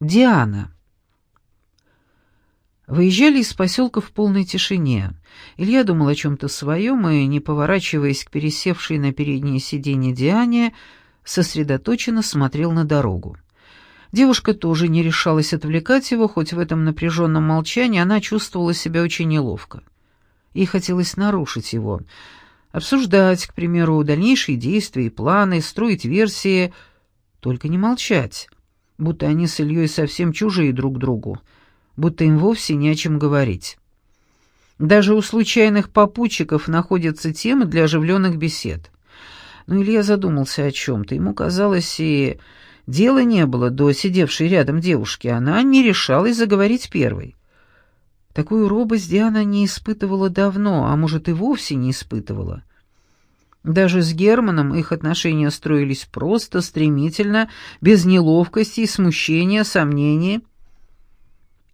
Диана. Выезжали из поселка в полной тишине. Илья думал о чем-то своем и, не поворачиваясь к пересевшей на переднее сиденье Диане, сосредоточенно смотрел на дорогу. Девушка тоже не решалась отвлекать его, хоть в этом напряженном молчании она чувствовала себя очень неловко. Ей хотелось нарушить его, обсуждать, к примеру, дальнейшие действия и планы, строить версии, только не молчать, будто они с Ильей совсем чужие друг другу, будто им вовсе не о чем говорить. Даже у случайных попутчиков находятся темы для оживленных бесед. Но Илья задумался о чем-то. Ему казалось, и дела не было до сидевшей рядом девушки. Она не решалась заговорить первой. Такую робость Диана не испытывала давно, а может и вовсе не испытывала. Даже с Германом их отношения строились просто, стремительно, без неловкости, смущения, сомнений.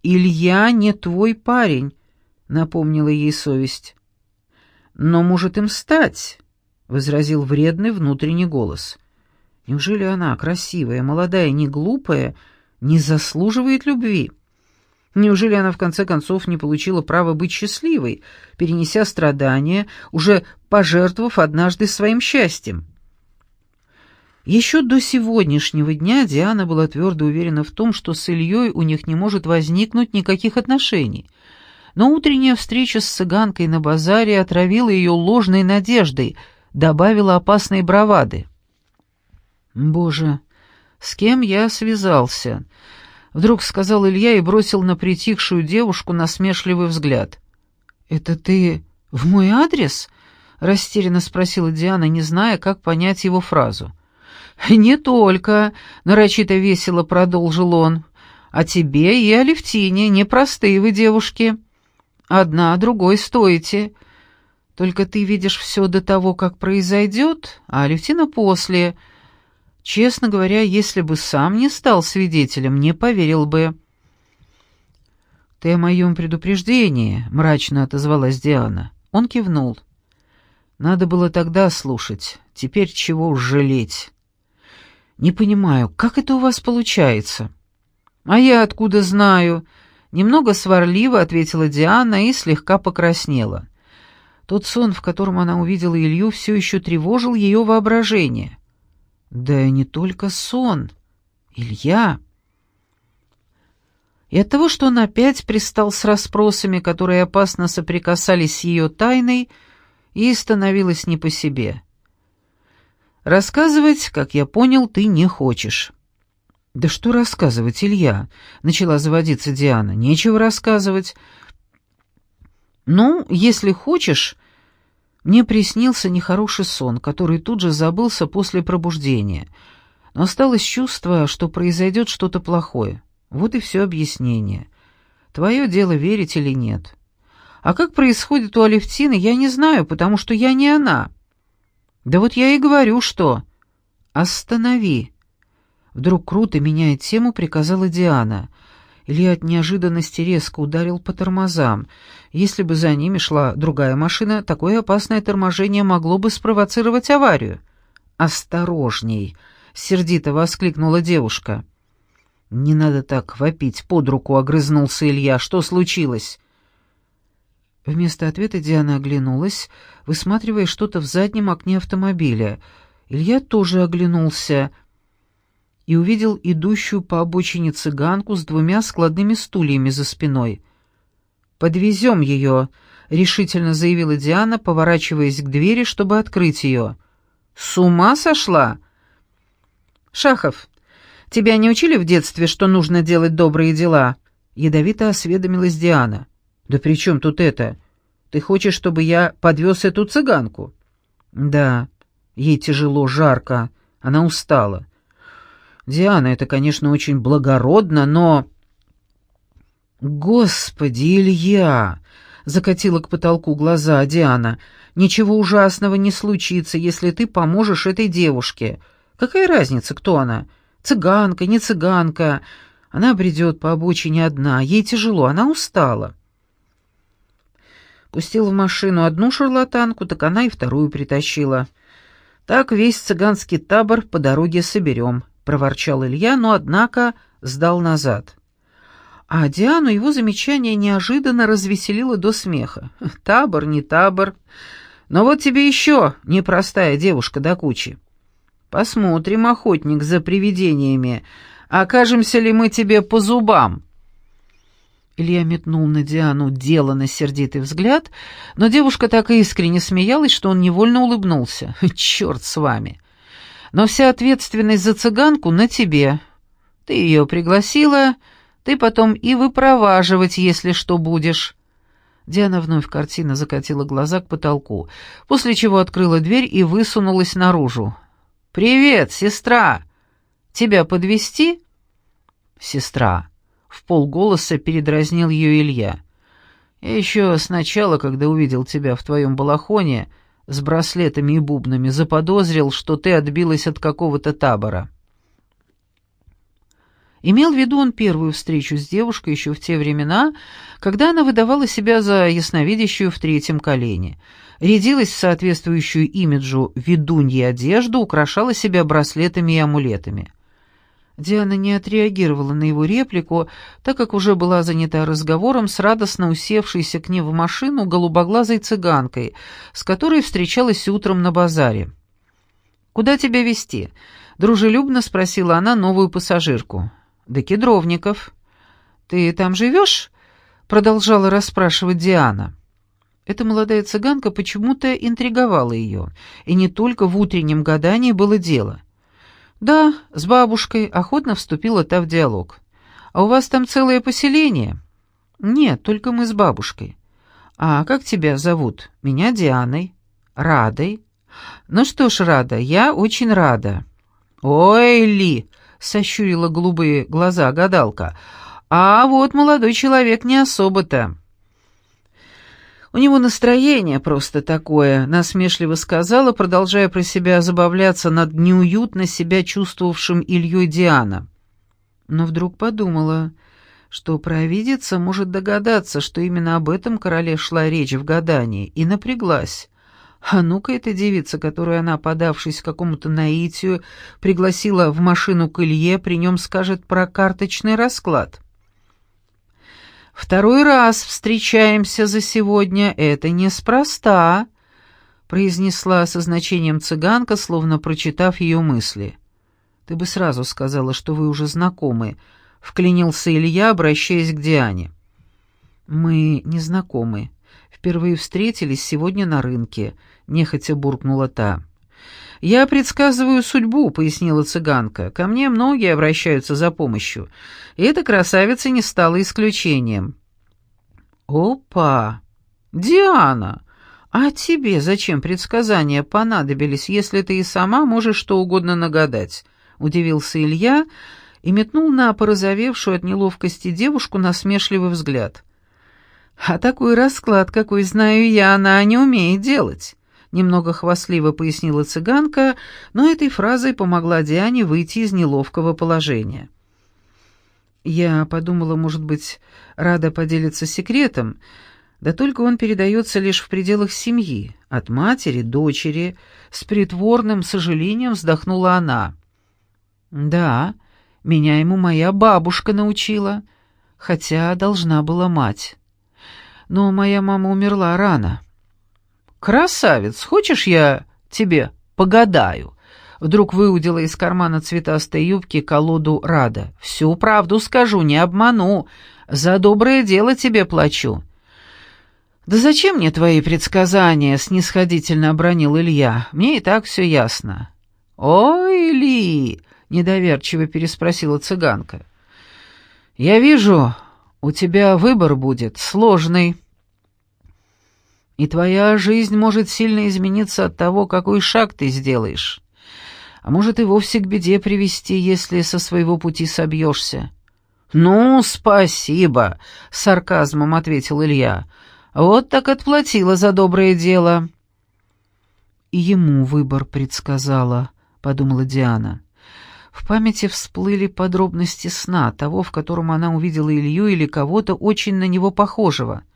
«Илья не твой парень», — напомнила ей совесть. «Но может им стать», — возразил вредный внутренний голос. «Неужели она, красивая, молодая, не глупая, не заслуживает любви?» Неужели она в конце концов не получила права быть счастливой, перенеся страдания, уже пожертвовав однажды своим счастьем? Еще до сегодняшнего дня Диана была твердо уверена в том, что с Ильей у них не может возникнуть никаких отношений. Но утренняя встреча с цыганкой на базаре отравила ее ложной надеждой, добавила опасной бравады. «Боже, с кем я связался?» Вдруг сказал Илья и бросил на притихшую девушку насмешливый взгляд. «Это ты в мой адрес?» — растерянно спросила Диана, не зная, как понять его фразу. «Не только», — нарочито весело продолжил он, — «а тебе и Алевтине, непростые вы девушки. Одна другой стоите. Только ты видишь все до того, как произойдет, а Алевтина после». Честно говоря, если бы сам не стал свидетелем, не поверил бы. «Ты о моем предупреждении», — мрачно отозвалась Диана. Он кивнул. «Надо было тогда слушать. Теперь чего уж жалеть?» «Не понимаю, как это у вас получается?» «А я откуда знаю?» Немного сварливо ответила Диана и слегка покраснела. Тот сон, в котором она увидела Илью, все еще тревожил ее воображение. Да и не только сон. Илья. И от того, что он опять пристал с расспросами, которые опасно соприкасались с ее тайной, ей становилось не по себе. «Рассказывать, как я понял, ты не хочешь». «Да что рассказывать, Илья?» — начала заводиться Диана. «Нечего рассказывать». «Ну, если хочешь, мне приснился нехороший сон, который тут же забылся после пробуждения. Но осталось чувство, что произойдет что-то плохое. Вот и все объяснение. Твое дело, верить или нет. А как происходит у Алевтины, я не знаю, потому что я не она. Да вот я и говорю, что... Останови. Вдруг круто, меняя тему, приказала Диана — Илья от неожиданности резко ударил по тормозам. Если бы за ними шла другая машина, такое опасное торможение могло бы спровоцировать аварию. «Осторожней!» — сердито воскликнула девушка. «Не надо так вопить, под руку огрызнулся Илья. Что случилось?» Вместо ответа Диана оглянулась, высматривая что-то в заднем окне автомобиля. Илья тоже оглянулся — и увидел идущую по обочине цыганку с двумя складными стульями за спиной. «Подвезем ее», — решительно заявила Диана, поворачиваясь к двери, чтобы открыть ее. «С ума сошла?» «Шахов, тебя не учили в детстве, что нужно делать добрые дела?» Ядовито осведомилась Диана. «Да при чем тут это? Ты хочешь, чтобы я подвез эту цыганку?» «Да, ей тяжело, жарко, она устала. Диана, это, конечно, очень благородно, но... Господи, Илья! Закатила к потолку глаза Диана. Ничего ужасного не случится, если ты поможешь этой девушке. Какая разница, кто она? Цыганка, не цыганка. Она бредет по обочине одна, ей тяжело, она устала. Пустила в машину одну шарлатанку, так она и вторую притащила. Так весь цыганский табор по дороге соберем проворчал Илья, но, однако, сдал назад. А Диану его замечание неожиданно развеселило до смеха. «Табор, не табор. Но вот тебе еще непростая девушка до кучи. Посмотрим, охотник за привидениями, окажемся ли мы тебе по зубам». Илья метнул на Диану деланно сердитый взгляд, но девушка так искренне смеялась, что он невольно улыбнулся. «Черт с вами! Но вся ответственность за цыганку на тебе. Ты ее пригласила, ты потом и выпроваживать, если что будешь». Диана вновь картина закатила глаза к потолку, после чего открыла дверь и высунулась наружу. «Привет, сестра! Тебя подвести? «Сестра!» — в полголоса передразнил ее Илья. «Я еще сначала, когда увидел тебя в твоем балахоне с браслетами и бубнами, заподозрил, что ты отбилась от какого-то табора». Имел в виду он первую встречу с девушкой еще в те времена, когда она выдавала себя за ясновидящую в третьем колене, рядилась в соответствующую имиджу ведуньи одежду, украшала себя браслетами и амулетами. Диана не отреагировала на его реплику, так как уже была занята разговором с радостно усевшейся к ней в машину голубоглазой цыганкой, с которой встречалась утром на базаре. «Куда тебя везти?» — дружелюбно спросила она новую пассажирку. «До Кедровников». «Ты там живешь?» — продолжала расспрашивать Диана. Эта молодая цыганка почему-то интриговала ее, и не только в утреннем гадании было дело — «Да, с бабушкой», — охотно вступила та в диалог. «А у вас там целое поселение?» «Нет, только мы с бабушкой». «А как тебя зовут?» «Меня Дианой». «Радой». «Ну что ж, Рада, я очень рада». «Ой, Ли!» — сощурила голубые глаза гадалка. «А вот молодой человек не особо-то». «У него настроение просто такое», — насмешливо сказала, продолжая про себя забавляться над неуютно себя чувствовавшим Ильей Диана. Но вдруг подумала, что провидица может догадаться, что именно об этом короле шла речь в гадании, и напряглась. А ну-ка эта девица, которую она, подавшись какому-то наитию, пригласила в машину к Илье, при нем скажет про карточный расклад. Второй раз встречаемся за сегодня, это неспроста», — произнесла со значением цыганка, словно прочитав ее мысли. «Ты бы сразу сказала, что вы уже знакомы», — вклинился Илья, обращаясь к Диане. «Мы не знакомы. Впервые встретились сегодня на рынке», — нехотя буркнула та. «Я предсказываю судьбу», — пояснила цыганка. «Ко мне многие обращаются за помощью, и эта красавица не стала исключением». «Опа! Диана! А тебе зачем предсказания понадобились, если ты и сама можешь что угодно нагадать?» — удивился Илья и метнул на порозовевшую от неловкости девушку насмешливый взгляд. «А такой расклад, какой знаю я, она не умеет делать немного хвастливо пояснила цыганка, но этой фразой помогла Диане выйти из неловкого положения. Я подумала, может быть, рада поделиться секретом, да только он передается лишь в пределах семьи, от матери, дочери, с притворным сожалением вздохнула она. «Да, меня ему моя бабушка научила, хотя должна была мать. Но моя мама умерла рано». «Красавец, хочешь я тебе погадаю?» Вдруг выудила из кармана цветастой юбки колоду Рада. «Всю правду скажу, не обману. За доброе дело тебе плачу». «Да зачем мне твои предсказания?» — снисходительно обронил Илья. «Мне и так все ясно». «Ой, Ли!» — недоверчиво переспросила цыганка. «Я вижу, у тебя выбор будет сложный» и твоя жизнь может сильно измениться от того, какой шаг ты сделаешь. А может и вовсе к беде привести, если со своего пути собьешься». «Ну, спасибо», — с сарказмом ответил Илья. «Вот так отплатила за доброе дело». «И ему выбор предсказала», — подумала Диана. В памяти всплыли подробности сна, того, в котором она увидела Илью или кого-то очень на него похожего —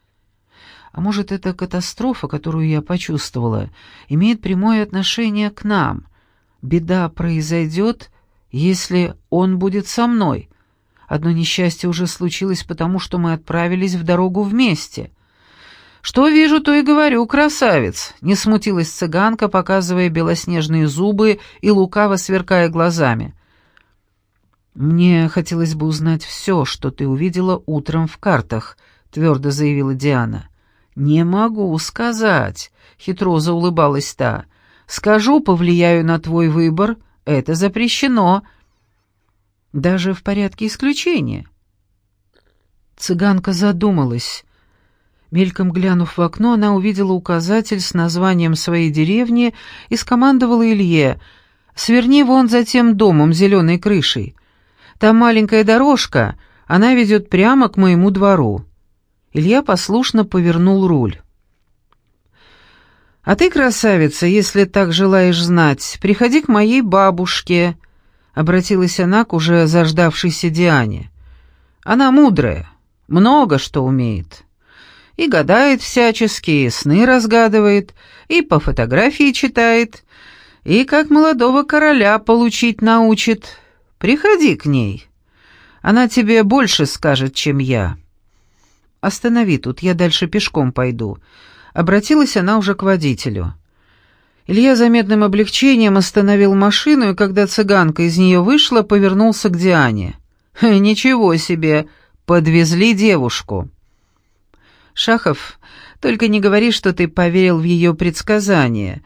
а может, эта катастрофа, которую я почувствовала, имеет прямое отношение к нам? Беда произойдет, если он будет со мной. Одно несчастье уже случилось, потому что мы отправились в дорогу вместе. «Что вижу, то и говорю, красавец!» — не смутилась цыганка, показывая белоснежные зубы и лукаво сверкая глазами. «Мне хотелось бы узнать все, что ты увидела утром в картах», — твердо заявила Диана. «Не могу сказать», — хитро заулыбалась та. «Скажу, повлияю на твой выбор. Это запрещено». «Даже в порядке исключения». Цыганка задумалась. Мельком глянув в окно, она увидела указатель с названием своей деревни и скомандовала Илье «Сверни вон за тем домом зеленой крышей». Там маленькая дорожка, она ведет прямо к моему двору». Илья послушно повернул руль. «А ты, красавица, если так желаешь знать, приходи к моей бабушке», — обратилась она к уже заждавшейся Диане. «Она мудрая, много что умеет. И гадает всячески, и сны разгадывает, и по фотографии читает, и как молодого короля получить научит, Приходи к ней. Она тебе больше скажет, чем я. Останови тут, я дальше пешком пойду. Обратилась она уже к водителю. Илья заметным облегчением остановил машину, и когда цыганка из нее вышла, повернулся к Диане. «Ничего себе! Подвезли девушку!» «Шахов, только не говори, что ты поверил в ее предсказание».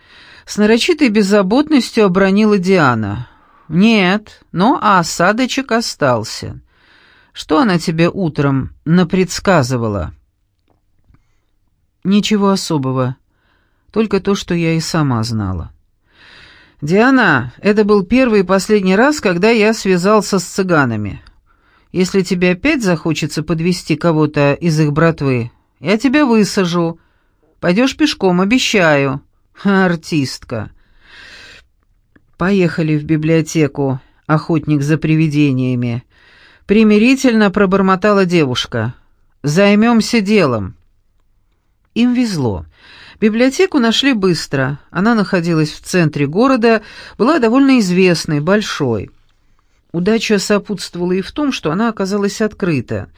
С нарочитой беззаботностью обронила Диана. «Нет, но осадочек остался. Что она тебе утром напредсказывала?» «Ничего особого. Только то, что я и сама знала». «Диана, это был первый и последний раз, когда я связался с цыганами. Если тебе опять захочется подвести кого-то из их братвы, я тебя высажу. Пойдешь пешком, обещаю. Артистка». «Поехали в библиотеку, охотник за привидениями». Примирительно пробормотала девушка. «Займемся делом». Им везло. Библиотеку нашли быстро. Она находилась в центре города, была довольно известной, большой. Удача сопутствовала и в том, что она оказалась открыта.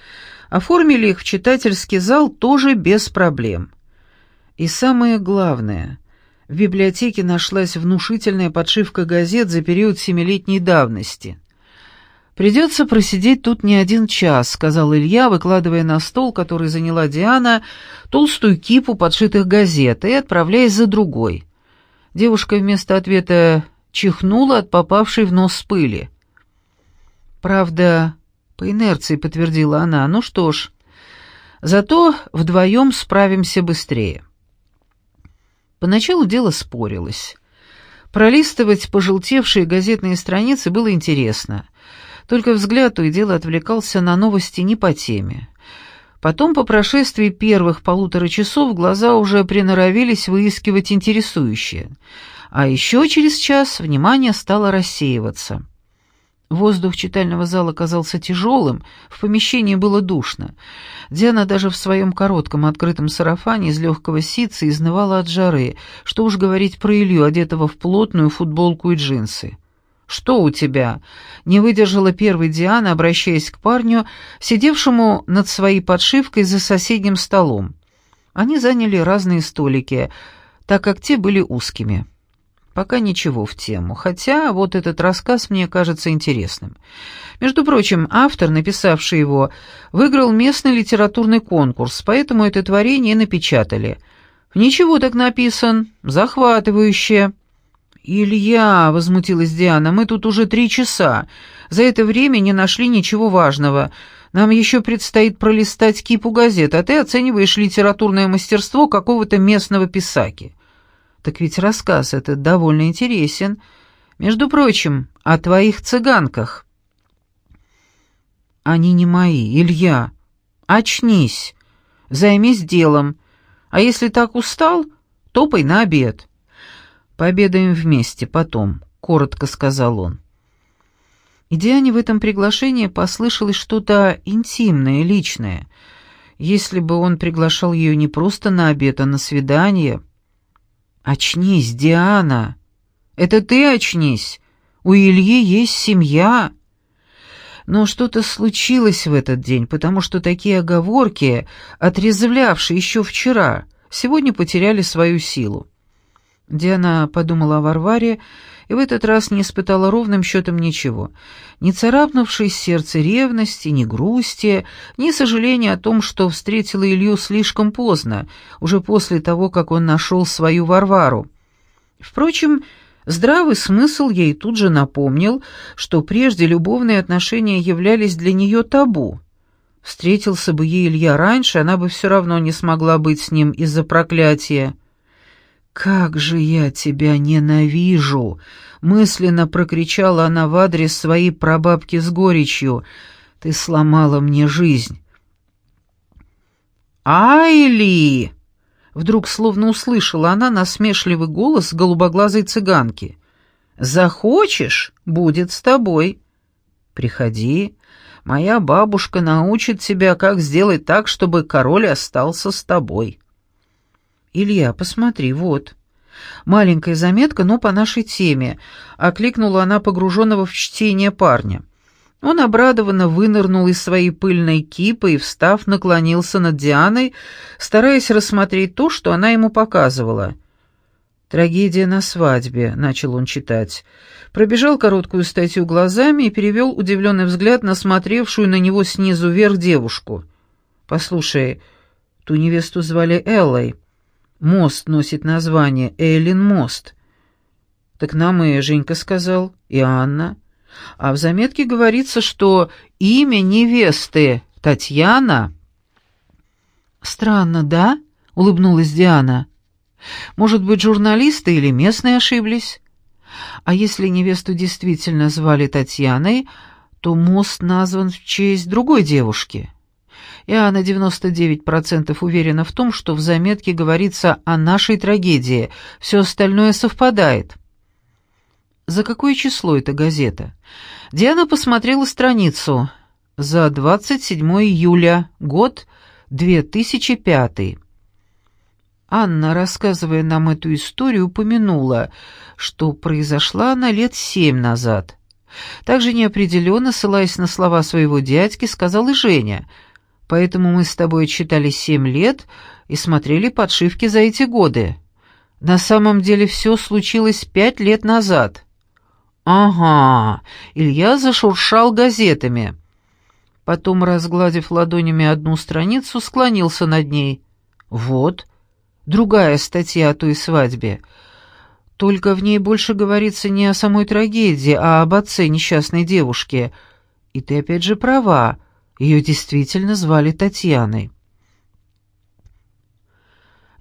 Оформили их в читательский зал тоже без проблем. И самое главное, в библиотеке нашлась внушительная подшивка газет за период семилетней давности. «Придется просидеть тут не один час», — сказал Илья, выкладывая на стол, который заняла Диана, толстую кипу подшитых газет и отправляясь за другой. Девушка вместо ответа чихнула от попавшей в нос пыли. «Правда, по инерции», — подтвердила она, — «ну что ж, зато вдвоем справимся быстрее». Поначалу дело спорилось. Пролистывать пожелтевшие газетные страницы было интересно. Только взгляд то и дело отвлекался на новости не по теме. Потом, по прошествии первых полутора часов, глаза уже приноровились выискивать интересующее. А еще через час внимание стало рассеиваться. Воздух читального зала казался тяжелым, в помещении было душно. Диана даже в своем коротком открытом сарафане из легкого ситца изнывала от жары, что уж говорить про Илью, одетого в плотную футболку и джинсы. «Что у тебя?» — не выдержала первой Диана, обращаясь к парню, сидевшему над своей подшивкой за соседним столом. Они заняли разные столики, так как те были узкими. Пока ничего в тему, хотя вот этот рассказ мне кажется интересным. Между прочим, автор, написавший его, выиграл местный литературный конкурс, поэтому это творение напечатали. Ничего так написан, захватывающе. «Илья», — возмутилась Диана, — «мы тут уже три часа. За это время не нашли ничего важного. Нам еще предстоит пролистать кипу газет, а ты оцениваешь литературное мастерство какого-то местного писаки». Так ведь рассказ этот довольно интересен. Между прочим, о твоих цыганках. Они не мои, Илья. Очнись, займись делом. А если так устал, топай на обед. Пообедаем вместе потом, коротко сказал он. И Диане в этом приглашении послышалось что-то интимное, личное. Если бы он приглашал ее не просто на обед, а на свидание, «Очнись, Диана! Это ты очнись! У Ильи есть семья!» Но что-то случилось в этот день, потому что такие оговорки, отрезвлявшие еще вчера, сегодня потеряли свою силу. Диана подумала о Варваре и в этот раз не испытала ровным счетом ничего. Ни царапнувшей сердце ревности, ни грусти, ни сожаления о том, что встретила Илью слишком поздно, уже после того, как он нашел свою Варвару. Впрочем, здравый смысл ей тут же напомнил, что прежде любовные отношения являлись для нее табу. Встретился бы ей Илья раньше, она бы все равно не смогла быть с ним из-за проклятия. «Как же я тебя ненавижу!» — мысленно прокричала она в адрес своей прабабки с горечью. «Ты сломала мне жизнь!» «Айли!» — вдруг словно услышала она насмешливый голос голубоглазой цыганки. «Захочешь — будет с тобой. Приходи, моя бабушка научит тебя, как сделать так, чтобы король остался с тобой». «Илья, посмотри, вот». Маленькая заметка, но по нашей теме. Окликнула она погруженного в чтение парня. Он обрадованно вынырнул из своей пыльной кипы и, встав, наклонился над Дианой, стараясь рассмотреть то, что она ему показывала. «Трагедия на свадьбе», — начал он читать. Пробежал короткую статью глазами и перевел удивленный взгляд на смотревшую на него снизу вверх девушку. «Послушай, ту невесту звали Эллой». Мост носит название Эйлин мост. Так нам и Женька сказал, и Анна. А в заметке говорится, что имя невесты Татьяна. Странно, да? улыбнулась Диана. Может быть, журналисты или местные ошиблись? А если невесту действительно звали Татьяной, то мост назван в честь другой девушки. Я на 99% уверена в том, что в заметке говорится о нашей трагедии, все остальное совпадает. За какое число эта газета? Диана посмотрела страницу. За 27 июля, год 2005. Анна, рассказывая нам эту историю, упомянула, что произошла она лет семь назад. Также неопределенно, ссылаясь на слова своего дядьки, сказал и Женя — Поэтому мы с тобой читали семь лет и смотрели подшивки за эти годы. На самом деле все случилось пять лет назад». «Ага», — Илья зашуршал газетами. Потом, разгладив ладонями одну страницу, склонился над ней. «Вот, другая статья о той свадьбе. Только в ней больше говорится не о самой трагедии, а об отце несчастной девушки. И ты опять же права, ее действительно звали Татьяной.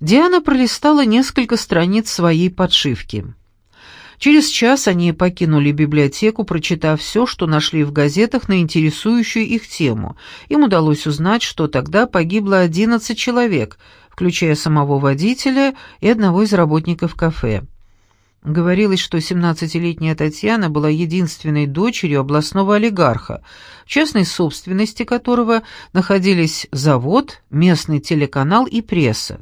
Диана пролистала несколько страниц своей подшивки. Через час они покинули библиотеку, прочитав все, что нашли в газетах на интересующую их тему. Им удалось узнать, что тогда погибло 11 человек, включая самого водителя и одного из работников кафе. Говорилось, что 17-летняя Татьяна была единственной дочерью областного олигарха, в частной собственности которого находились завод, местный телеканал и пресса.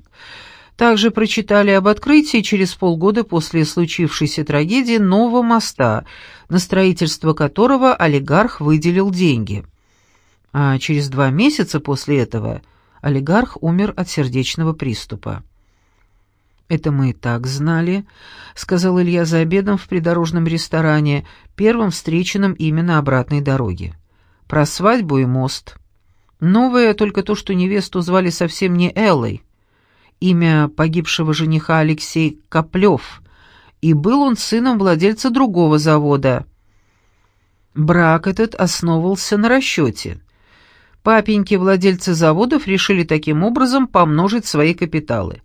Также прочитали об открытии через полгода после случившейся трагедии нового моста, на строительство которого олигарх выделил деньги. А через два месяца после этого олигарх умер от сердечного приступа. «Это мы и так знали», — сказал Илья за обедом в придорожном ресторане, первым встреченном именно обратной дороге. «Про свадьбу и мост. Новое только то, что невесту звали совсем не Эллой. Имя погибшего жениха Алексей Коплев, и был он сыном владельца другого завода. Брак этот основывался на расчете. Папеньки владельцы заводов решили таким образом помножить свои капиталы.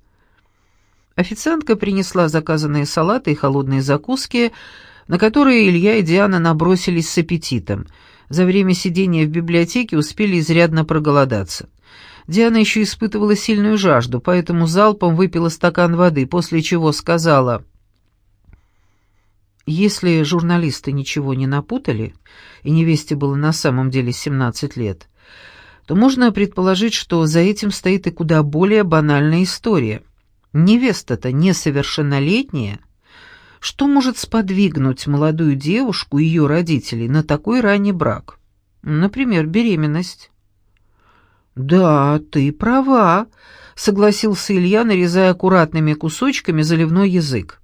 Официантка принесла заказанные салаты и холодные закуски, на которые Илья и Диана набросились с аппетитом. За время сидения в библиотеке успели изрядно проголодаться. Диана еще испытывала сильную жажду, поэтому залпом выпила стакан воды, после чего сказала... Если журналисты ничего не напутали, и невесте было на самом деле 17 лет, то можно предположить, что за этим стоит и куда более банальная история. Невеста-то несовершеннолетняя. Что может сподвигнуть молодую девушку и ее родителей на такой ранний брак? Например, беременность. «Да, ты права», — согласился Илья, нарезая аккуратными кусочками заливной язык.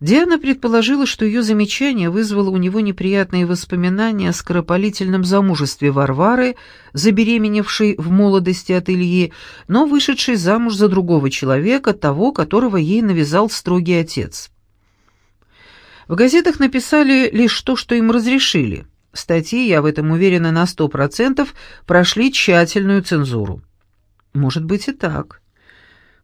Диана предположила, что ее замечание вызвало у него неприятные воспоминания о скоропалительном замужестве Варвары, забеременевшей в молодости от Ильи, но вышедшей замуж за другого человека, того, которого ей навязал строгий отец. В газетах написали лишь то, что им разрешили. Статьи, я в этом уверена на сто процентов, прошли тщательную цензуру. Может быть и так.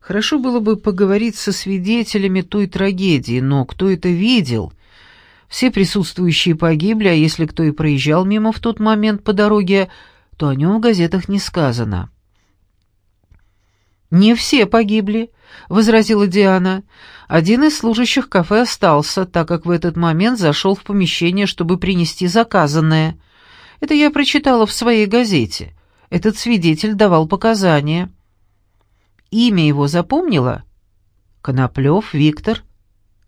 Хорошо было бы поговорить со свидетелями той трагедии, но кто это видел? Все присутствующие погибли, а если кто и проезжал мимо в тот момент по дороге, то о нем в газетах не сказано. «Не все погибли», — возразила Диана. «Один из служащих кафе остался, так как в этот момент зашел в помещение, чтобы принести заказанное. Это я прочитала в своей газете. Этот свидетель давал показания». Имя его запомнила? Коноплев Виктор.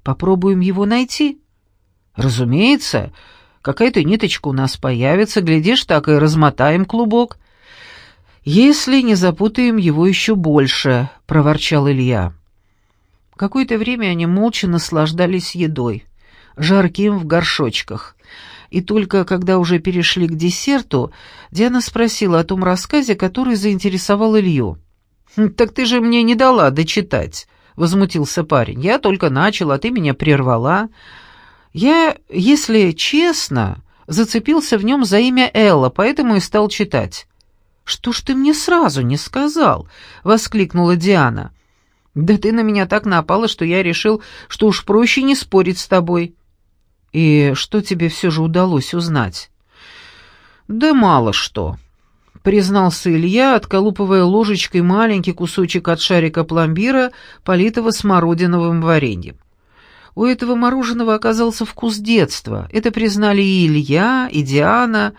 Попробуем его найти. Разумеется, какая-то ниточка у нас появится, глядишь, так и размотаем клубок. Если не запутаем его еще больше, проворчал Илья. Какое-то время они молча наслаждались едой, жарким в горшочках. И только когда уже перешли к десерту, Диана спросила о том рассказе, который заинтересовал Илью. Хм, «Так ты же мне не дала дочитать», — возмутился парень. «Я только начал, а ты меня прервала. Я, если честно, зацепился в нем за имя Элла, поэтому и стал читать». «Что ж ты мне сразу не сказал?» — воскликнула Диана. «Да ты на меня так напала, что я решил, что уж проще не спорить с тобой». «И что тебе все же удалось узнать?» «Да мало что», признался Илья, отколупывая ложечкой маленький кусочек от шарика пломбира, политого смородиновым вареньем. У этого мороженого оказался вкус детства. Это признали и Илья, и Диана.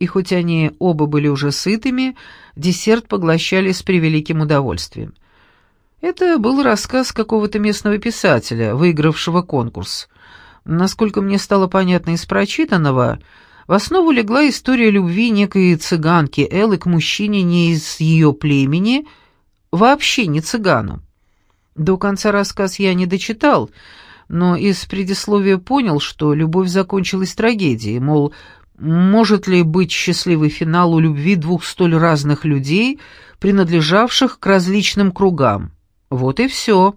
И хоть они оба были уже сытыми, десерт поглощали с превеликим удовольствием. Это был рассказ какого-то местного писателя, выигравшего конкурс. Насколько мне стало понятно из прочитанного, в основу легла история любви некой цыганки Эллы к мужчине не из ее племени, вообще не цыгану. До конца рассказ я не дочитал, но из предисловия понял, что любовь закончилась трагедией, мол, может ли быть счастливый финал у любви двух столь разных людей, принадлежавших к различным кругам. Вот и все.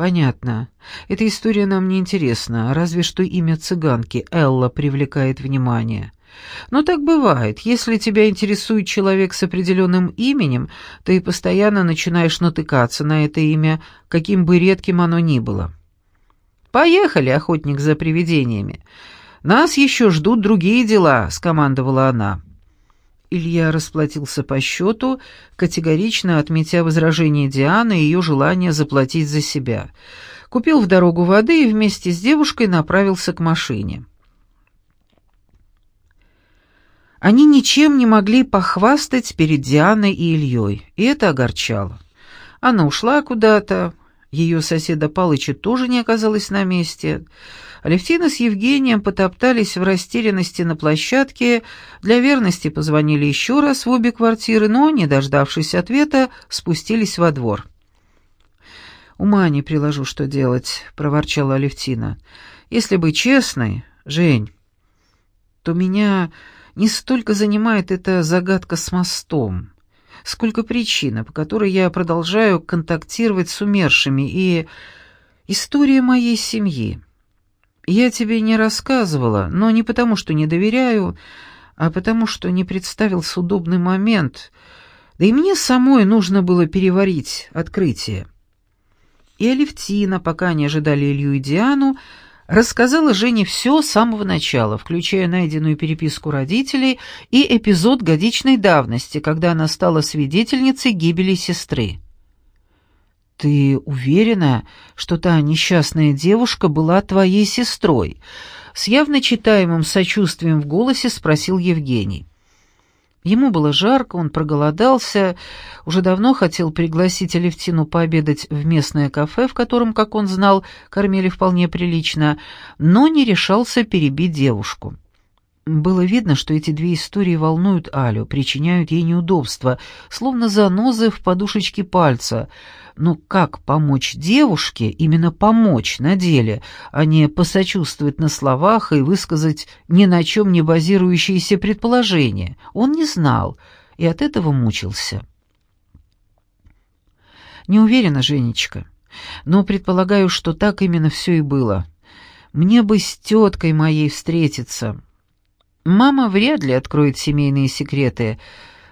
«Понятно. Эта история нам не интересна, разве что имя цыганки Элла привлекает внимание. Но так бывает. Если тебя интересует человек с определенным именем, ты постоянно начинаешь натыкаться на это имя, каким бы редким оно ни было. «Поехали, охотник за привидениями. Нас еще ждут другие дела», — скомандовала она. Илья расплатился по счету, категорично отметя возражение Дианы и ее желание заплатить за себя. Купил в дорогу воды и вместе с девушкой направился к машине. Они ничем не могли похвастать перед Дианой и Ильей, и это огорчало. Она ушла куда-то, ее соседа Палыча тоже не оказалось на месте — Алевтина с Евгением потоптались в растерянности на площадке, для верности позвонили еще раз в обе квартиры, но, не дождавшись ответа, спустились во двор. «Ума не приложу, что делать», — проворчала Алевтина. «Если быть честной, Жень, то меня не столько занимает эта загадка с мостом, сколько причина, по которой я продолжаю контактировать с умершими, и история моей семьи». Я тебе не рассказывала, но не потому, что не доверяю, а потому, что не представился удобный момент, да и мне самой нужно было переварить открытие. И Алевтина, пока не ожидали Илью и Диану, рассказала Жене все с самого начала, включая найденную переписку родителей и эпизод годичной давности, когда она стала свидетельницей гибели сестры. «Ты уверена, что та несчастная девушка была твоей сестрой?» С явно читаемым сочувствием в голосе спросил Евгений. Ему было жарко, он проголодался, уже давно хотел пригласить Алевтину пообедать в местное кафе, в котором, как он знал, кормили вполне прилично, но не решался перебить девушку. Было видно, что эти две истории волнуют Алю, причиняют ей неудобства, словно занозы в подушечке пальца. Но как помочь девушке, именно помочь на деле, а не посочувствовать на словах и высказать ни на чем не базирующиеся предположения? Он не знал и от этого мучился. Не уверена, Женечка, но предполагаю, что так именно все и было. Мне бы с теткой моей встретиться. Мама вряд ли откроет семейные секреты,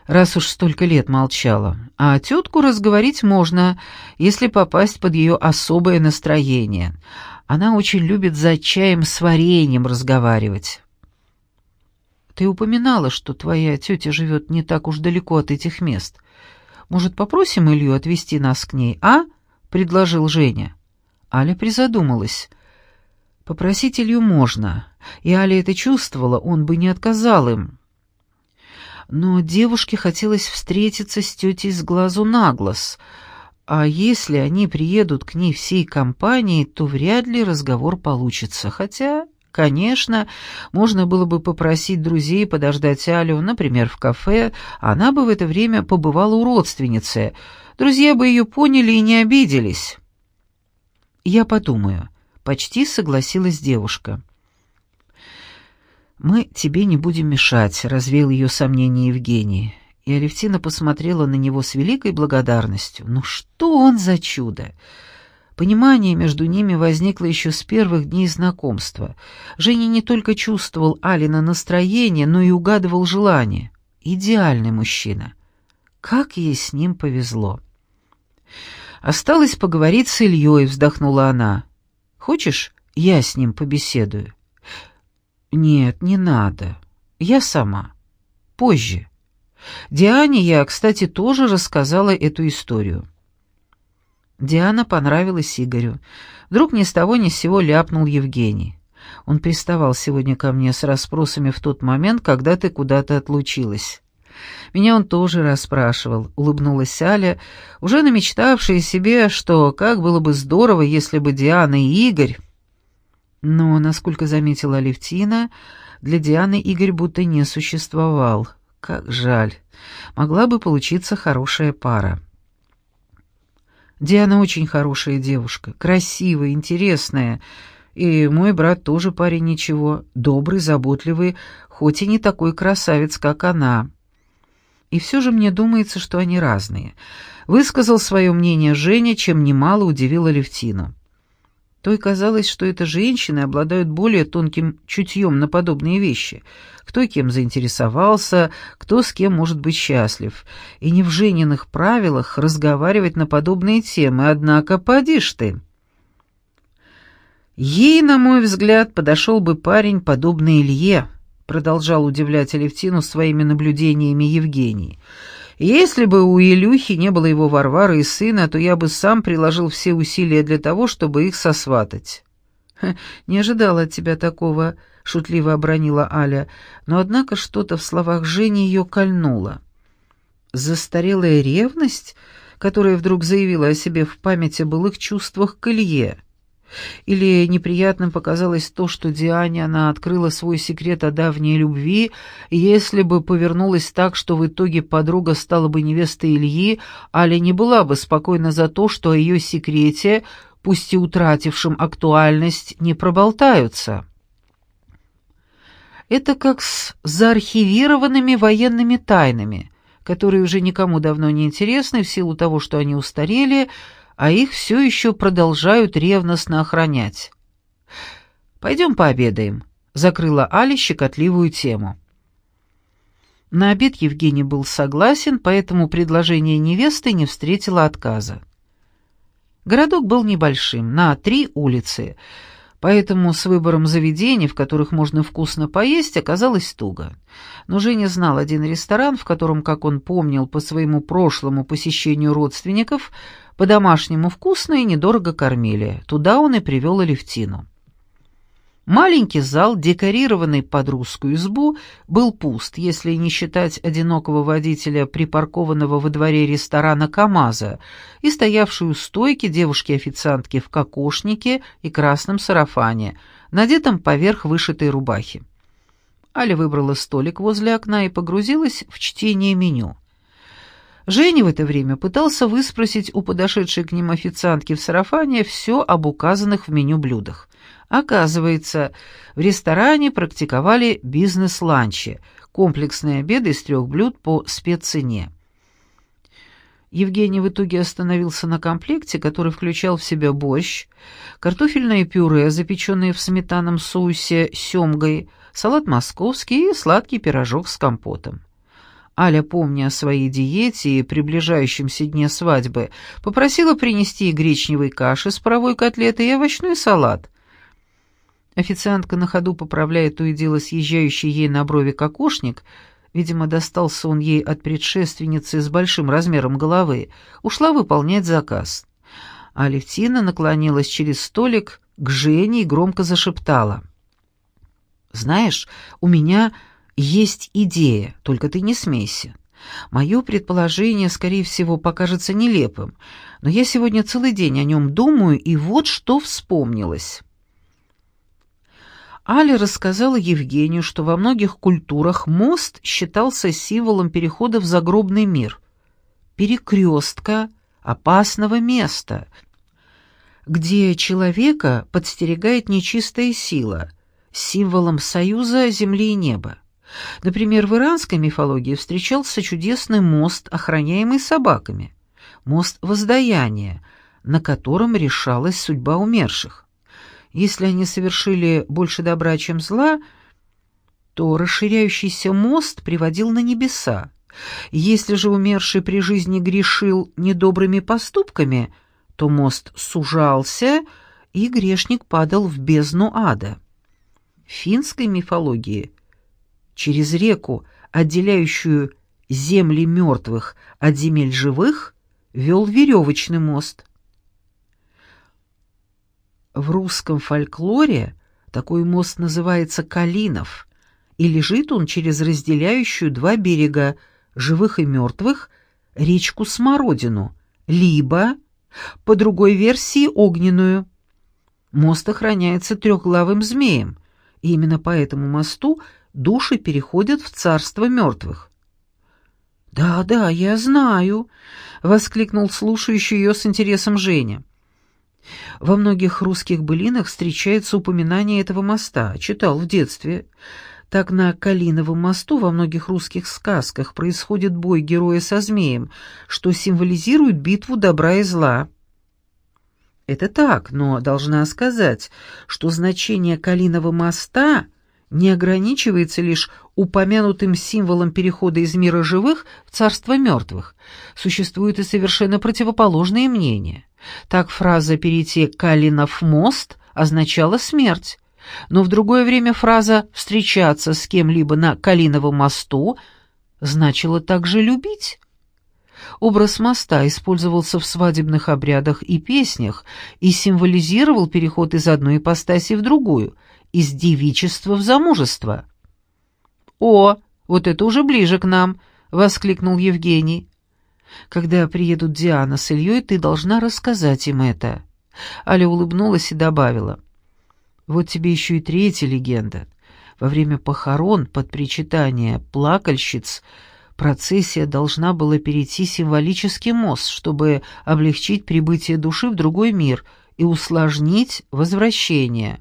раз уж столько лет молчала. А тетку разговорить можно, если попасть под ее особое настроение. Она очень любит за чаем с вареньем разговаривать. Ты упоминала, что твоя тетя живет не так уж далеко от этих мест. Может, попросим Илью отвезти нас к ней, а?» — предложил Женя. Аля призадумалась. Попросить Илью можно, и Аля это чувствовала, он бы не отказал им. Но девушке хотелось встретиться с тетей с глазу на глаз, а если они приедут к ней всей компанией, то вряд ли разговор получится, хотя... Конечно, можно было бы попросить друзей подождать Алю, например, в кафе, она бы в это время побывала у родственницы. Друзья бы ее поняли и не обиделись. «Я подумаю», — почти согласилась девушка. «Мы тебе не будем мешать», — развеял ее сомнение Евгений. И Алевтина посмотрела на него с великой благодарностью. «Ну что он за чудо!» Понимание между ними возникло еще с первых дней знакомства. Женя не только чувствовал Алина настроение, но и угадывал желание. Идеальный мужчина. Как ей с ним повезло. «Осталось поговорить с Ильей», — вздохнула она. «Хочешь, я с ним побеседую?» «Нет, не надо. Я сама. Позже. Диане я, кстати, тоже рассказала эту историю». Диана понравилась Игорю. Вдруг ни с того ни с сего ляпнул Евгений. Он приставал сегодня ко мне с расспросами в тот момент, когда ты куда-то отлучилась. Меня он тоже расспрашивал, улыбнулась Аля, уже намечтавшая себе, что как было бы здорово, если бы Диана и Игорь... Но, насколько заметила Алевтина, для Дианы Игорь будто не существовал. Как жаль. Могла бы получиться хорошая пара. Диана очень хорошая девушка, красивая, интересная. И мой брат тоже парень ничего, добрый, заботливый, хоть и не такой красавец, как она. И все же мне думается, что они разные. Высказал свое мнение Женя, чем немало удивила Левтину. То и казалось, что это женщины обладают более тонким чутьем на подобные вещи. Кто кем заинтересовался, кто с кем может быть счастлив. И не в Жениных правилах разговаривать на подобные темы, однако поди ты. Ей, на мой взгляд, подошел бы парень, подобный Илье, продолжал удивлять Алевтину своими наблюдениями Евгений. Если бы у Илюхи не было его Варвары и сына, то я бы сам приложил все усилия для того, чтобы их сосватать. «Не ожидала от тебя такого», — шутливо обронила Аля, но однако что-то в словах Жени ее кольнуло. Застарелая ревность, которая вдруг заявила о себе в памяти былых чувствах к Илье — или неприятным показалось то, что Диане она открыла свой секрет о давней любви, если бы повернулось так, что в итоге подруга стала бы невестой Ильи, Аля не была бы спокойна за то, что о ее секрете, пусть и утратившем актуальность, не проболтаются. Это как с заархивированными военными тайнами, которые уже никому давно не интересны в силу того, что они устарели, а их все еще продолжают ревностно охранять. «Пойдем пообедаем», — закрыла Аля щекотливую тему. На обед Евгений был согласен, поэтому предложение невесты не встретило отказа. Городок был небольшим, на три улицы — Поэтому с выбором заведений, в которых можно вкусно поесть, оказалось туго. Но Женя знал один ресторан, в котором, как он помнил по своему прошлому посещению родственников, по-домашнему вкусно и недорого кормили. Туда он и привел Алевтину. Маленький зал, декорированный под русскую избу, был пуст, если не считать одинокого водителя, припаркованного во дворе ресторана «КамАЗа», и стоявшую у стойки девушки-официантки в кокошнике и красном сарафане, надетом поверх вышитой рубахи. Аля выбрала столик возле окна и погрузилась в чтение меню. Женя в это время пытался выспросить у подошедшей к ним официантки в сарафане все об указанных в меню блюдах. Оказывается, в ресторане практиковали бизнес-ланчи, комплексные обеды из трех блюд по спеццене. Евгений в итоге остановился на комплекте, который включал в себя борщ, картофельное пюре, запеченное в сметанном соусе семгой, салат московский и сладкий пирожок с компотом. Аля, помня о своей диете и приближающемся дне свадьбы, попросила принести гречневой каши с паровой котлетой и овощной салат. Официантка на ходу поправляет то и дело съезжающий ей на брови кокошник, видимо, достался он ей от предшественницы с большим размером головы, ушла выполнять заказ. Алевтина наклонилась через столик к Жене и громко зашептала. «Знаешь, у меня есть идея, только ты не смейся. Мое предположение, скорее всего, покажется нелепым, но я сегодня целый день о нем думаю, и вот что вспомнилось. Аля рассказала Евгению, что во многих культурах мост считался символом перехода в загробный мир, перекрестка, опасного места, где человека подстерегает нечистая сила, символом союза земли и неба. Например, в иранской мифологии встречался чудесный мост, охраняемый собаками, мост воздаяния, на котором решалась судьба умерших. Если они совершили больше добра, чем зла, то расширяющийся мост приводил на небеса. Если же умерший при жизни грешил недобрыми поступками, то мост сужался, и грешник падал в бездну ада. В финской мифологии через реку, отделяющую земли мертвых от земель живых, вел веревочный мост. В русском фольклоре такой мост называется Калинов, и лежит он через разделяющую два берега, живых и мертвых, речку Смородину, либо, по другой версии, Огненную. Мост охраняется трехглавым змеем, и именно по этому мосту – души переходят в царство мертвых. «Да, да, я знаю», — воскликнул слушающий ее с интересом Женя. Во многих русских былинах встречается упоминание этого моста, читал в детстве. Так на Калиновом мосту во многих русских сказках происходит бой героя со змеем, что символизирует битву добра и зла. Это так, но должна сказать, что значение Калиного моста — не ограничивается лишь упомянутым символом перехода из мира живых в царство мертвых. Существуют и совершенно противоположные мнения. Так фраза «перейти Калинов мост» означала смерть, но в другое время фраза «встречаться с кем-либо на Калиновом мосту» значила также «любить». Образ моста использовался в свадебных обрядах и песнях и символизировал переход из одной ипостаси в другую – из девичества в замужество. «О, вот это уже ближе к нам!» — воскликнул Евгений. «Когда приедут Диана с Ильей, ты должна рассказать им это». Аля улыбнулась и добавила. «Вот тебе еще и третья легенда. Во время похорон под причитание плакальщиц процессия должна была перейти символический мост, чтобы облегчить прибытие души в другой мир и усложнить возвращение,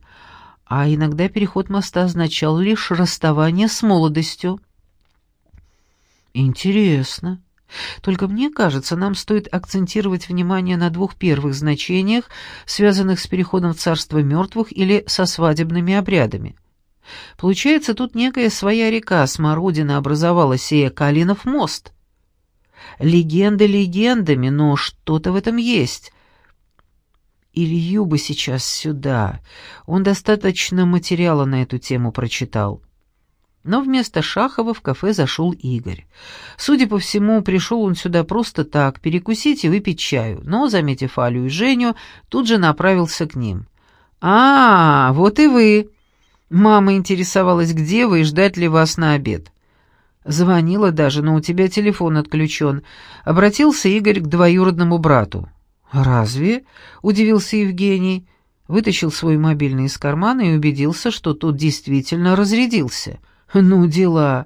а иногда переход моста означал лишь расставание с молодостью. Интересно. Только мне кажется, нам стоит акцентировать внимание на двух первых значениях, связанных с переходом в царство мертвых или со свадебными обрядами. Получается, тут некая своя река Смородина образовала сея Калинов мост. Легенды легендами, но что-то в этом есть. Илью бы сейчас сюда. Он достаточно материала на эту тему прочитал. Но вместо Шахова в кафе зашел Игорь. Судя по всему, пришел он сюда просто так, перекусить и выпить чаю, но, заметив Алю и Женю, тут же направился к ним. «А, вот и вы!» Мама интересовалась, где вы и ждать ли вас на обед. Звонила даже, но у тебя телефон отключен. Обратился Игорь к двоюродному брату. «Разве?» — удивился Евгений. Вытащил свой мобильный из кармана и убедился, что тот действительно разрядился. «Ну, дела.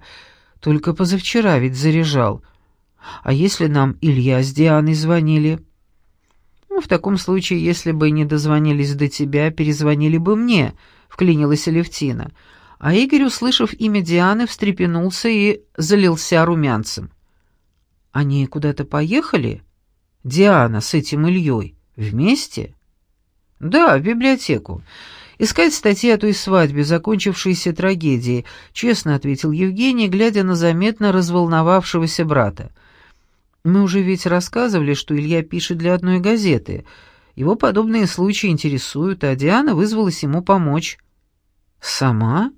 Только позавчера ведь заряжал. А если нам Илья с Дианой звонили?» «Ну, в таком случае, если бы не дозвонились до тебя, перезвонили бы мне», — вклинилась Алевтина. А Игорь, услышав имя Дианы, встрепенулся и залился румянцем. «Они куда-то поехали? Диана с этим Ильей? Вместе?» «Да, в библиотеку. Искать статьи о той свадьбе, закончившейся трагедией», — честно ответил Евгений, глядя на заметно разволновавшегося брата. «Мы уже ведь рассказывали, что Илья пишет для одной газеты. Его подобные случаи интересуют, а Диана вызвалась ему помочь». «Сама?»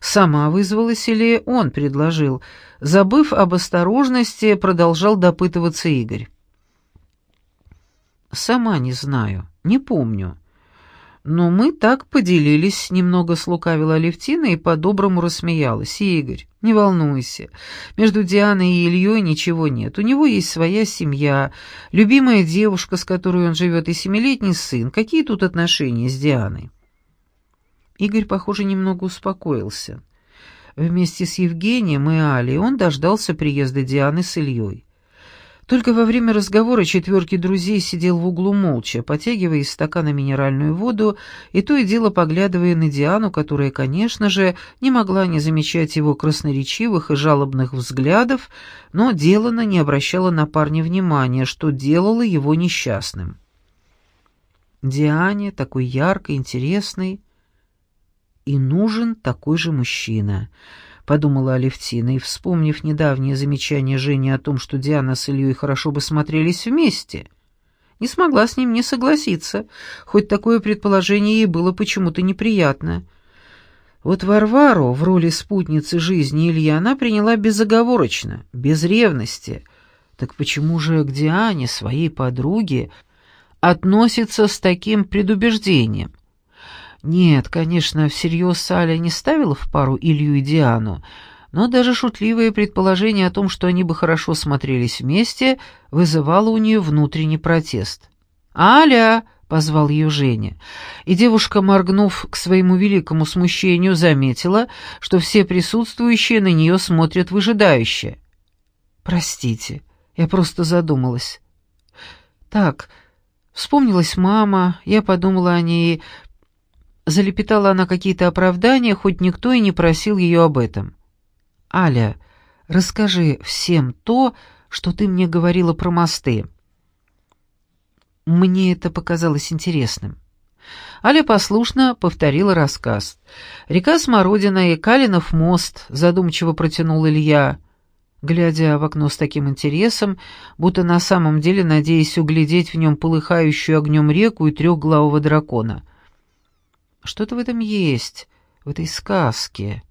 Сама вызвалась или он предложил? Забыв об осторожности, продолжал допытываться Игорь. «Сама не знаю, не помню. Но мы так поделились», — немного слукавила Алевтина и по-доброму рассмеялась. «Игорь, не волнуйся. Между Дианой и Ильей ничего нет. У него есть своя семья, любимая девушка, с которой он живет, и семилетний сын. Какие тут отношения с Дианой?» Игорь, похоже, немного успокоился. Вместе с Евгением и Алей он дождался приезда Дианы с Ильей. Только во время разговора четверки друзей сидел в углу молча, потягивая из стакана минеральную воду и то и дело поглядывая на Диану, которая, конечно же, не могла не замечать его красноречивых и жалобных взглядов, но делано не обращала на парня внимания, что делало его несчастным. Диане, такой яркой, интересной, и нужен такой же мужчина», — подумала Алевтина, и, вспомнив недавнее замечание Жени о том, что Диана с Ильей хорошо бы смотрелись вместе, не смогла с ним не согласиться, хоть такое предположение ей было почему-то неприятно. Вот Варвару в роли спутницы жизни Ильи она приняла безоговорочно, без ревности. Так почему же к Диане, своей подруге, относится с таким предубеждением? Нет, конечно, всерьез Саля не ставила в пару Илью и Диану, но даже шутливое предположение о том, что они бы хорошо смотрелись вместе, вызывало у нее внутренний протест. «Аля!» — позвал ее Женя, и девушка, моргнув к своему великому смущению, заметила, что все присутствующие на нее смотрят выжидающе. «Простите, я просто задумалась». «Так...» Вспомнилась мама, я подумала о ней, Залепетала она какие-то оправдания, хоть никто и не просил ее об этом. «Аля, расскажи всем то, что ты мне говорила про мосты». Мне это показалось интересным. Аля послушно повторила рассказ. «Река Смородина и Калинов мост», — задумчиво протянул Илья, глядя в окно с таким интересом, будто на самом деле надеясь углядеть в нем полыхающую огнем реку и трехглавого дракона — что-то в этом есть, в этой сказке.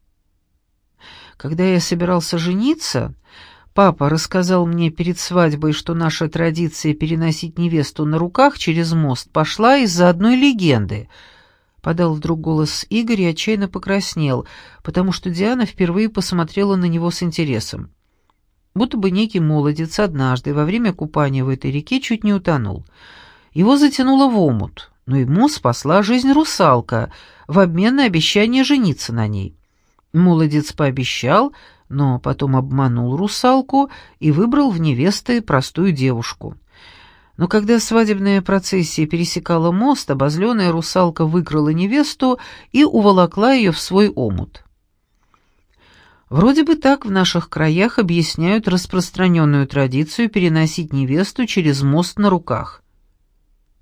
Когда я собирался жениться, папа рассказал мне перед свадьбой, что наша традиция переносить невесту на руках через мост пошла из-за одной легенды. Подал вдруг голос Игорь и отчаянно покраснел, потому что Диана впервые посмотрела на него с интересом. Будто бы некий молодец однажды во время купания в этой реке чуть не утонул. Его затянуло в омут но ему спасла жизнь русалка в обмен на обещание жениться на ней. Молодец пообещал, но потом обманул русалку и выбрал в невесты простую девушку. Но когда свадебная процессия пересекала мост, обозленная русалка выкрала невесту и уволокла ее в свой омут. Вроде бы так в наших краях объясняют распространенную традицию переносить невесту через мост на руках.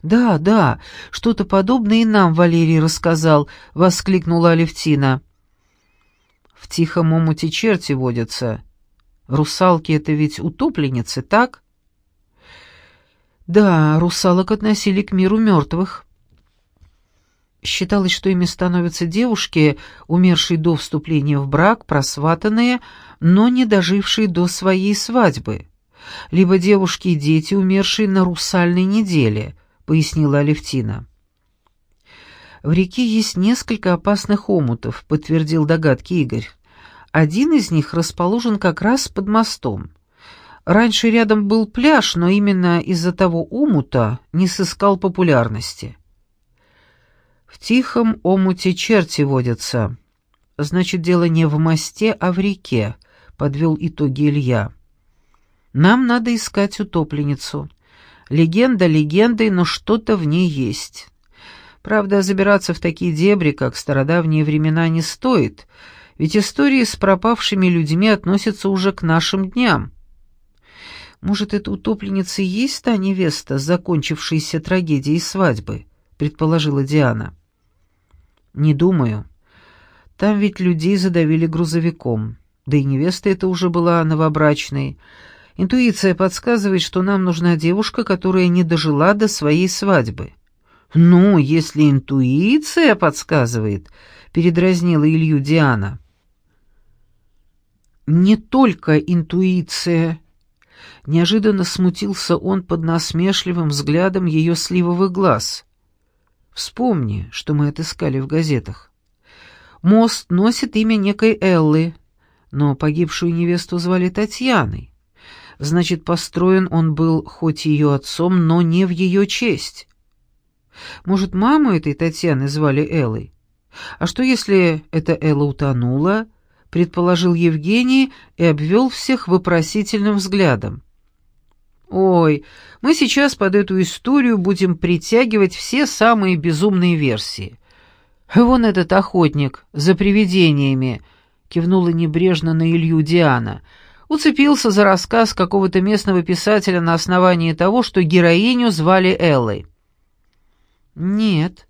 «Да, да, что-то подобное и нам Валерий рассказал», — воскликнула Алевтина. «В тихом омуте черти водятся. Русалки — это ведь утопленницы, так?» «Да, русалок относили к миру мертвых». Считалось, что ими становятся девушки, умершие до вступления в брак, просватанные, но не дожившие до своей свадьбы, либо девушки и дети, умершие на русальной неделе —— пояснила Алевтина. «В реке есть несколько опасных омутов», — подтвердил догадки Игорь. «Один из них расположен как раз под мостом. Раньше рядом был пляж, но именно из-за того омута не сыскал популярности». «В тихом омуте черти водятся. Значит, дело не в мосте, а в реке», — подвел итоги Илья. «Нам надо искать утопленницу. Легенда легендой, но что-то в ней есть». Правда, забираться в такие дебри, как стародавние времена, не стоит, ведь истории с пропавшими людьми относятся уже к нашим дням. Может, эта утопленница и есть та невеста, закончившаяся трагедией свадьбы, предположила Диана. Не думаю. Там ведь людей задавили грузовиком. Да и невеста эта уже была новобрачной. Интуиция подсказывает, что нам нужна девушка, которая не дожила до своей свадьбы. «Ну, если интуиция подсказывает», — передразнила Илью Диана. «Не только интуиция». Неожиданно смутился он под насмешливым взглядом ее сливовых глаз. «Вспомни, что мы отыскали в газетах. Мост носит имя некой Эллы, но погибшую невесту звали Татьяной. Значит, построен он был хоть ее отцом, но не в ее честь». Может, маму этой Татьяны звали Эллой? А что, если эта Элла утонула, предположил Евгений и обвел всех вопросительным взглядом. «Ой, мы сейчас под эту историю будем притягивать все самые безумные версии. Вон этот охотник за привидениями», — кивнула небрежно на Илью Диана, уцепился за рассказ какого-то местного писателя на основании того, что героиню звали Эллой. «Нет,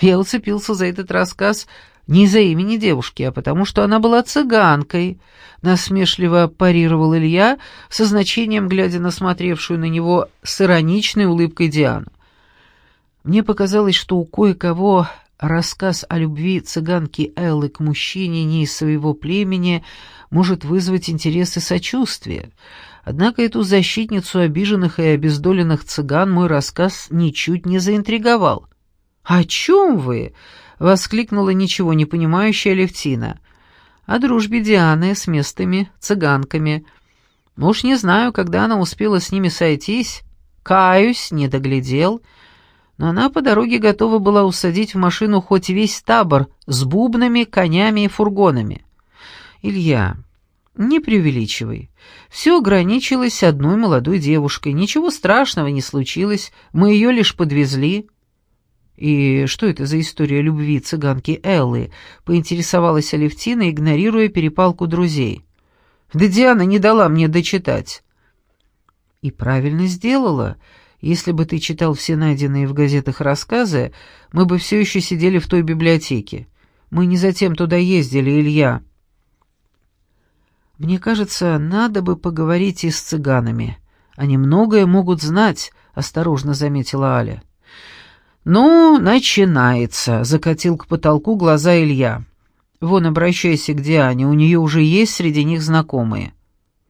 я уцепился за этот рассказ не из-за имени девушки, а потому что она была цыганкой», — насмешливо парировал Илья, со значением глядя на смотревшую на него с ироничной улыбкой Диану. Мне показалось, что у кое-кого рассказ о любви цыганки Эллы к мужчине не из своего племени может вызвать интерес и сочувствие. Однако эту защитницу обиженных и обездоленных цыган мой рассказ ничуть не заинтриговал. «О чем вы?» — воскликнула ничего не понимающая Левтина. «О дружбе Дианы с местными цыганками. Уж не знаю, когда она успела с ними сойтись. Каюсь, не доглядел. Но она по дороге готова была усадить в машину хоть весь табор с бубнами, конями и фургонами. Илья, не преувеличивай. Все ограничилось одной молодой девушкой. Ничего страшного не случилось. Мы ее лишь подвезли. «И что это за история любви цыганки Эллы?» — поинтересовалась Алевтина, игнорируя перепалку друзей. «Да Диана не дала мне дочитать». «И правильно сделала. Если бы ты читал все найденные в газетах рассказы, мы бы все еще сидели в той библиотеке. Мы не затем туда ездили, Илья». «Мне кажется, надо бы поговорить и с цыганами. Они многое могут знать», — осторожно заметила Аля. «Ну, начинается», — закатил к потолку глаза Илья. «Вон, обращайся к Диане, у нее уже есть среди них знакомые».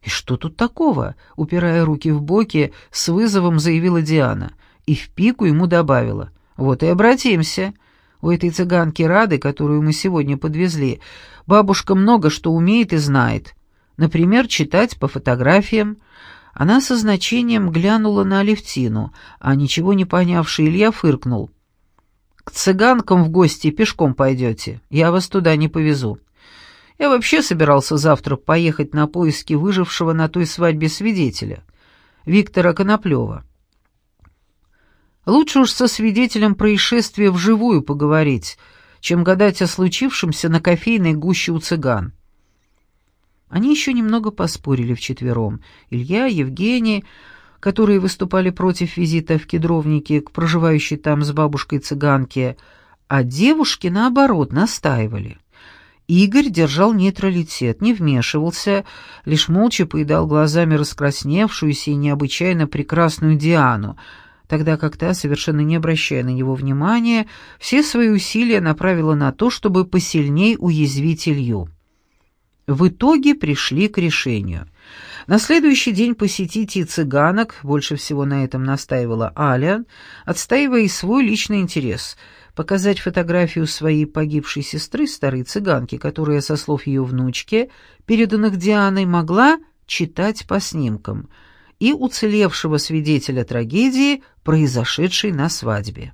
«И что тут такого?» — упирая руки в боки, с вызовом заявила Диана. И в пику ему добавила. «Вот и обратимся. У этой цыганки Рады, которую мы сегодня подвезли, бабушка много что умеет и знает. Например, читать по фотографиям. Она со значением глянула на Алевтину, а ничего не понявший Илья фыркнул. «К цыганкам в гости пешком пойдете, я вас туда не повезу. Я вообще собирался завтра поехать на поиски выжившего на той свадьбе свидетеля, Виктора Коноплева. Лучше уж со свидетелем происшествия вживую поговорить, чем гадать о случившемся на кофейной гуще у цыган». Они еще немного поспорили вчетвером. Илья, Евгений, которые выступали против визита в Кедровники к проживающей там с бабушкой цыганке, а девушки, наоборот, настаивали. Игорь держал нейтралитет, не вмешивался, лишь молча поедал глазами раскрасневшуюся и необычайно прекрасную Диану, тогда как та, совершенно не обращая на него внимания, все свои усилия направила на то, чтобы посильней уязвить Илью. В итоге пришли к решению. На следующий день посетить и цыганок, больше всего на этом настаивала Аля, отстаивая свой личный интерес – показать фотографию своей погибшей сестры, старой цыганки, которая, со слов ее внучки, переданных Дианой, могла читать по снимкам, и уцелевшего свидетеля трагедии, произошедшей на свадьбе.